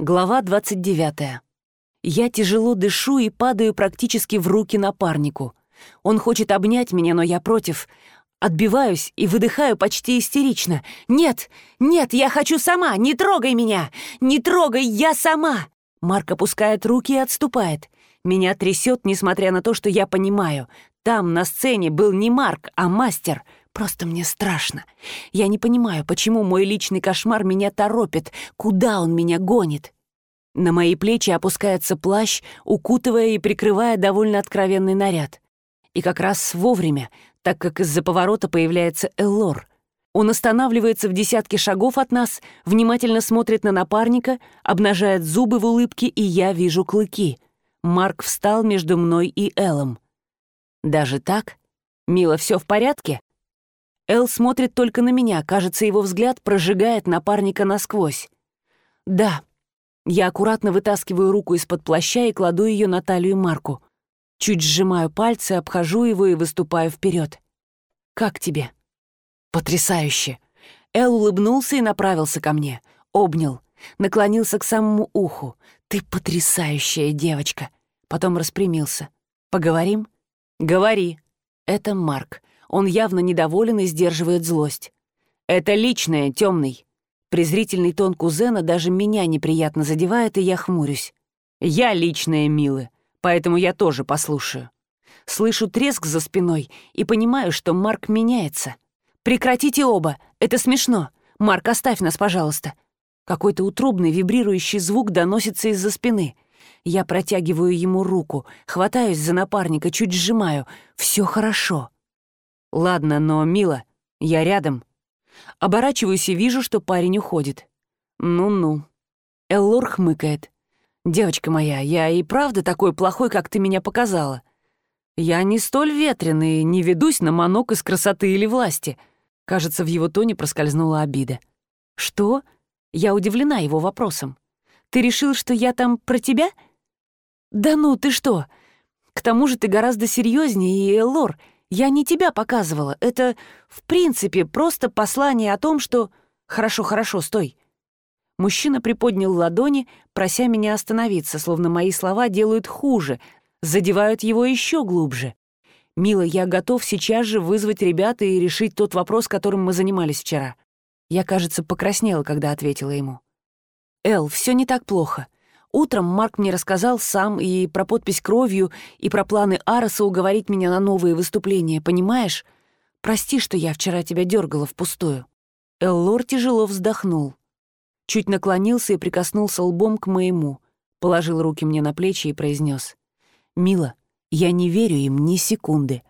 Глава 29. Я тяжело дышу и падаю практически в руки напарнику. Он хочет обнять меня, но я против. Отбиваюсь и выдыхаю почти истерично. «Нет! Нет, я хочу сама! Не трогай меня! Не трогай, я сама!» Марк опускает руки и отступает. Меня трясет, несмотря на то, что я понимаю. Там, на сцене, был не Марк, а мастер — Просто мне страшно. Я не понимаю, почему мой личный кошмар меня торопит, куда он меня гонит. На мои плечи опускается плащ, укутывая и прикрывая довольно откровенный наряд. И как раз вовремя, так как из-за поворота появляется Эллор. Он останавливается в десятке шагов от нас, внимательно смотрит на напарника, обнажает зубы в улыбке, и я вижу клыки. Марк встал между мной и Эллом. «Даже так? Мила, все в порядке?» Эл смотрит только на меня, кажется, его взгляд прожигает напарника насквозь. «Да». Я аккуратно вытаскиваю руку из-под плаща и кладу ее на талию Марку. Чуть сжимаю пальцы, обхожу его и выступаю вперед. «Как тебе?» «Потрясающе!» Эл улыбнулся и направился ко мне. Обнял. Наклонился к самому уху. «Ты потрясающая девочка!» Потом распрямился. «Поговорим?» «Говори!» Это Марк. Он явно недоволен и сдерживает злость. «Это личное, темный. Презрительный тон кузена даже меня неприятно задевает, и я хмурюсь. «Я личное, милы, поэтому я тоже послушаю». Слышу треск за спиной и понимаю, что Марк меняется. «Прекратите оба! Это смешно! Марк, оставь нас, пожалуйста!» Какой-то утробный вибрирующий звук доносится из-за спины. Я протягиваю ему руку, хватаюсь за напарника, чуть сжимаю. Все хорошо. «Ладно, но, мило, я рядом». Оборачиваюсь и вижу, что парень уходит. «Ну-ну». Эллор хмыкает. «Девочка моя, я и правда такой плохой, как ты меня показала. Я не столь ветреный, не ведусь на манок из красоты или власти». Кажется, в его тоне проскользнула обида. «Что?» Я удивлена его вопросом. «Ты решил, что я там про тебя?» «Да ну, ты что? К тому же ты гораздо серьезнее, и Эллор, я не тебя показывала. Это, в принципе, просто послание о том, что... Хорошо, хорошо, стой. Мужчина приподнял ладони, прося меня остановиться, словно мои слова делают хуже, задевают его еще глубже. «Мила, я готов сейчас же вызвать ребят и решить тот вопрос, которым мы занимались вчера». Я, кажется, покраснела, когда ответила ему. «Эл, все не так плохо. Утром Марк мне рассказал сам и про подпись кровью, и про планы Ароса уговорить меня на новые выступления, понимаешь? Прости, что я вчера тебя дергала впустую». Эллор тяжело вздохнул. Чуть наклонился и прикоснулся лбом к моему, положил руки мне на плечи и произнес: «Мила, я не верю им ни секунды.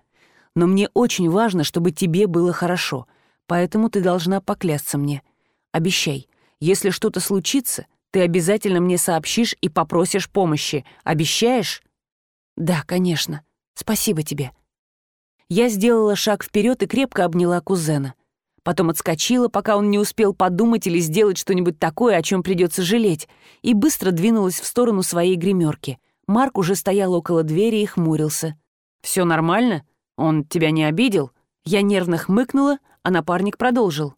Но мне очень важно, чтобы тебе было хорошо, поэтому ты должна поклясться мне. Обещай, если что-то случится, ты обязательно мне сообщишь и попросишь помощи. Обещаешь?» «Да, конечно. Спасибо тебе». Я сделала шаг вперед и крепко обняла кузена. Потом отскочила, пока он не успел подумать или сделать что-нибудь такое, о чем придется жалеть, и быстро двинулась в сторону своей гримерки. Марк уже стоял около двери и хмурился. Все нормально? Он тебя не обидел?» Я нервно хмыкнула, а напарник продолжил.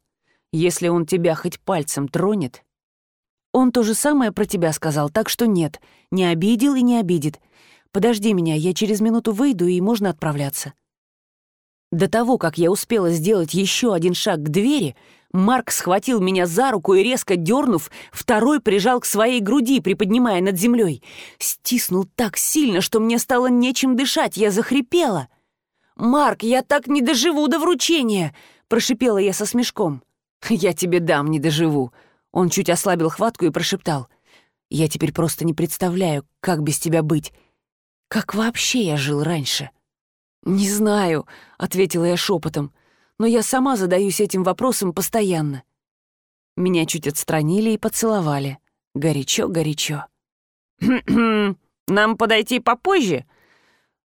«Если он тебя хоть пальцем тронет, он то же самое про тебя сказал, так что нет, не обидел и не обидит. Подожди меня, я через минуту выйду, и можно отправляться». До того, как я успела сделать еще один шаг к двери, Марк схватил меня за руку и, резко дернув, второй прижал к своей груди, приподнимая над землей. Стиснул так сильно, что мне стало нечем дышать, я захрипела. «Марк, я так не доживу до вручения!» — прошипела я со смешком. «Я тебе дам, не доживу», он чуть ослабил хватку и прошептал. «Я теперь просто не представляю, как без тебя быть. Как вообще я жил раньше?» «Не знаю», — ответила я шепотом, «но я сама задаюсь этим вопросом постоянно». Меня чуть отстранили и поцеловали. Горячо-горячо. «Нам подойти попозже?»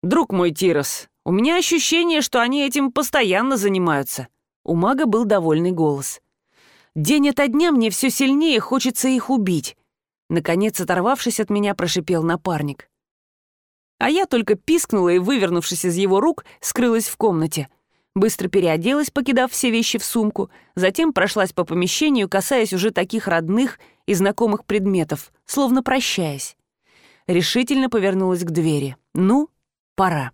«Друг мой Тирос, у меня ощущение, что они этим постоянно занимаются». У мага был довольный голос. День ото дня мне все сильнее хочется их убить. Наконец, оторвавшись от меня, прошипел напарник. А я только пискнула и, вывернувшись из его рук, скрылась в комнате. быстро переоделась, покидав все вещи в сумку, затем прошлась по помещению, касаясь уже таких родных и знакомых предметов, словно прощаясь. Решительно повернулась к двери. «Ну, пора».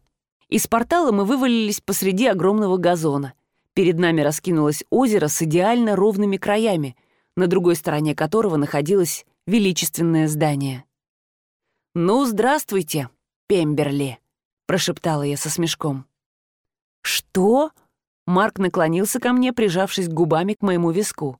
Из портала мы вывалились посреди огромного газона. Перед нами раскинулось озеро с идеально ровными краями, на другой стороне которого находилось величественное здание. «Ну, здравствуйте, Пемберли», — прошептала я со смешком. «Что?» — Марк наклонился ко мне, прижавшись губами к моему виску.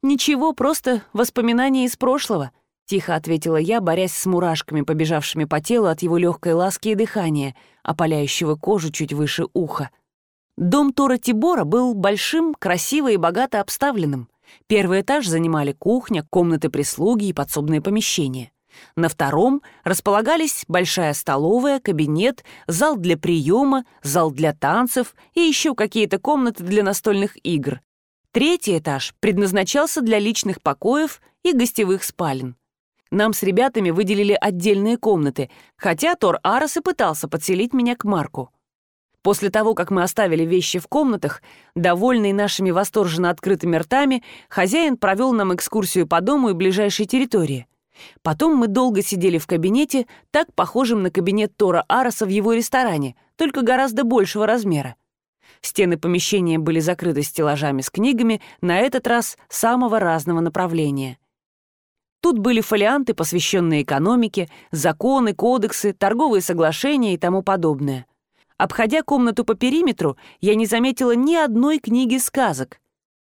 «Ничего, просто воспоминания из прошлого», — тихо ответила я, борясь с мурашками, побежавшими по телу от его легкой ласки и дыхания, опаляющего кожу чуть выше уха. Дом Тора Тибора был большим, красиво и богато обставленным. Первый этаж занимали кухня, комнаты прислуги и подсобные помещения. На втором располагались большая столовая, кабинет, зал для приема, зал для танцев и еще какие-то комнаты для настольных игр. Третий этаж предназначался для личных покоев и гостевых спален. Нам с ребятами выделили отдельные комнаты, хотя Тор Арос и пытался подселить меня к Марку. После того, как мы оставили вещи в комнатах, довольный нашими восторженно открытыми ртами, хозяин провел нам экскурсию по дому и ближайшей территории. Потом мы долго сидели в кабинете, так похожем на кабинет Тора Ароса в его ресторане, только гораздо большего размера. Стены помещения были закрыты стеллажами с книгами, на этот раз самого разного направления. Тут были фолианты, посвященные экономике, законы, кодексы, торговые соглашения и тому подобное. Обходя комнату по периметру, я не заметила ни одной книги сказок.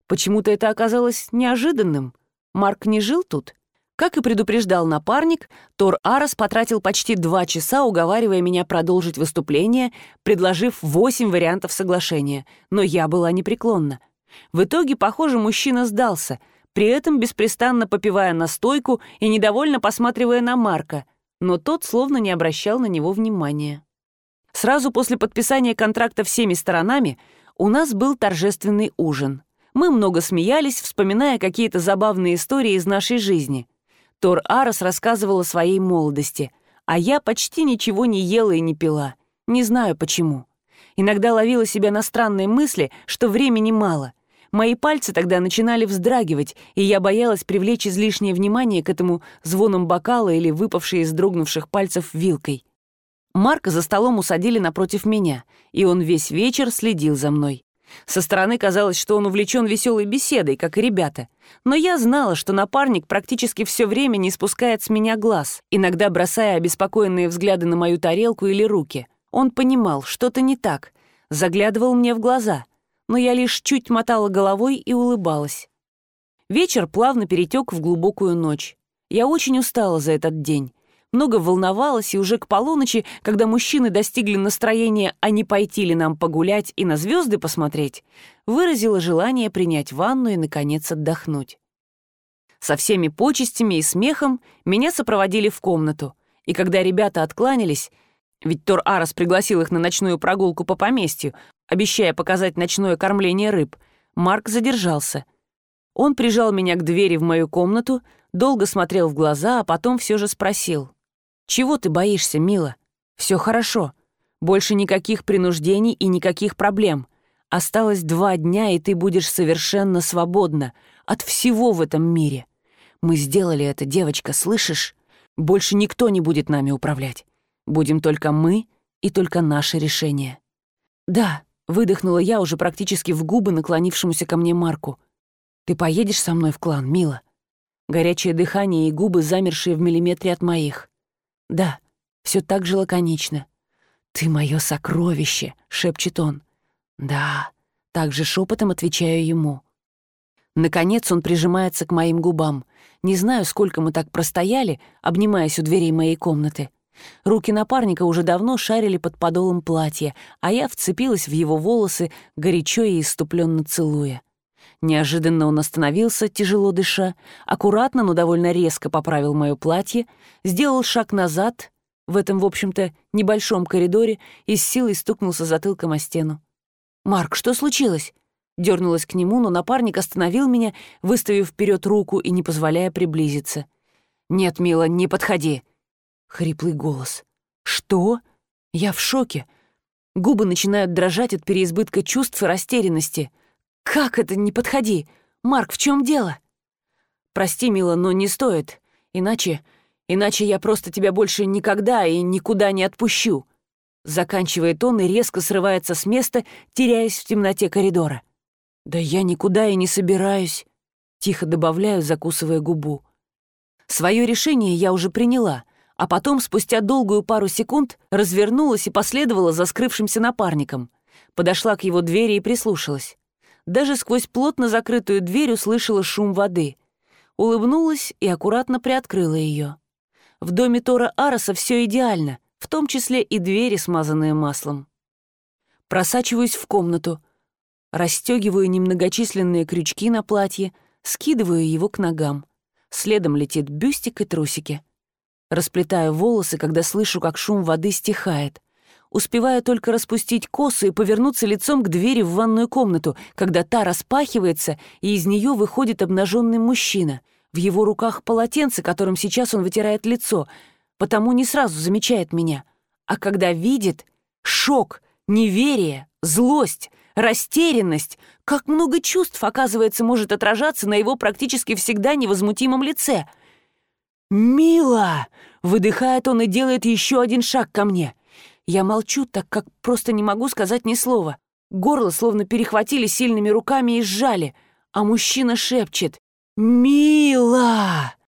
Почему-то это оказалось неожиданным. Марк не жил тут? Как и предупреждал напарник, Тор Арас потратил почти два часа, уговаривая меня продолжить выступление, предложив восемь вариантов соглашения, но я была непреклонна. В итоге, похоже, мужчина сдался — при этом беспрестанно попивая настойку и недовольно посматривая на Марка, но тот словно не обращал на него внимания. Сразу после подписания контракта всеми сторонами у нас был торжественный ужин. Мы много смеялись, вспоминая какие-то забавные истории из нашей жизни. Тор Арос рассказывал о своей молодости, а я почти ничего не ела и не пила. Не знаю почему. Иногда ловила себя на странные мысли, что времени мало — Мои пальцы тогда начинали вздрагивать, и я боялась привлечь излишнее внимание к этому звоном бокала или выпавшей из дрогнувших пальцев вилкой. Марка за столом усадили напротив меня, и он весь вечер следил за мной. Со стороны казалось, что он увлечен веселой беседой, как и ребята. Но я знала, что напарник практически все время не спускает с меня глаз, иногда бросая обеспокоенные взгляды на мою тарелку или руки. Он понимал, что-то не так, заглядывал мне в глаза — но я лишь чуть мотала головой и улыбалась. Вечер плавно перетек в глубокую ночь. Я очень устала за этот день. Много волновалась, и уже к полуночи, когда мужчины достигли настроения, а не пойти ли нам погулять и на звезды посмотреть, выразила желание принять ванну и, наконец, отдохнуть. Со всеми почестями и смехом меня сопроводили в комнату, и когда ребята откланялись, ведь Тор Арас пригласил их на ночную прогулку по поместью, обещая показать ночное кормление рыб, Марк задержался. Он прижал меня к двери в мою комнату, долго смотрел в глаза, а потом все же спросил. «Чего ты боишься, мила? Все хорошо. Больше никаких принуждений и никаких проблем. Осталось два дня, и ты будешь совершенно свободна от всего в этом мире. Мы сделали это, девочка, слышишь? Больше никто не будет нами управлять. Будем только мы и только наше решение». «Да», Выдохнула я уже практически в губы наклонившемуся ко мне Марку. «Ты поедешь со мной в клан, мила?» Горячее дыхание и губы, замершие в миллиметре от моих. «Да, все так же лаконично». «Ты мое сокровище!» — шепчет он. «Да», — также шепотом отвечаю ему. Наконец он прижимается к моим губам. Не знаю, сколько мы так простояли, обнимаясь у дверей моей комнаты. Руки напарника уже давно шарили под подолом платья, а я вцепилась в его волосы, горячо и иступленно целуя. Неожиданно он остановился, тяжело дыша, аккуратно, но довольно резко поправил мое платье, сделал шаг назад в этом, в общем-то, небольшом коридоре и с силой стукнулся затылком о стену. «Марк, что случилось?» Дернулась к нему, но напарник остановил меня, выставив вперед руку и не позволяя приблизиться. «Нет, мила, не подходи!» Хриплый голос. «Что?» Я в шоке. Губы начинают дрожать от переизбытка чувств и растерянности. «Как это? Не подходи! Марк, в чем дело?» «Прости, мила, но не стоит. Иначе... Иначе я просто тебя больше никогда и никуда не отпущу». Заканчивает он и резко срывается с места, теряясь в темноте коридора. «Да я никуда и не собираюсь», — тихо добавляю, закусывая губу. Свое решение я уже приняла, а потом, спустя долгую пару секунд, развернулась и последовала за скрывшимся напарником. Подошла к его двери и прислушалась. Даже сквозь плотно закрытую дверь услышала шум воды. Улыбнулась и аккуратно приоткрыла ее. В доме Тора Ароса все идеально, в том числе и двери, смазанные маслом. Просачиваюсь в комнату, расстегиваю немногочисленные крючки на платье, скидываю его к ногам. Следом летит бюстик и трусики. Расплетаю волосы, когда слышу, как шум воды стихает. Успеваю только распустить косу и повернуться лицом к двери в ванную комнату, когда та распахивается, и из нее выходит обнаженный мужчина. В его руках полотенце, которым сейчас он вытирает лицо, потому не сразу замечает меня. А когда видит — шок, неверие, злость, растерянность. Как много чувств, оказывается, может отражаться на его практически всегда невозмутимом лице — «Мила!» — выдыхает он и делает еще один шаг ко мне. Я молчу, так как просто не могу сказать ни слова. Горло словно перехватили сильными руками и сжали, а мужчина шепчет «Мила!»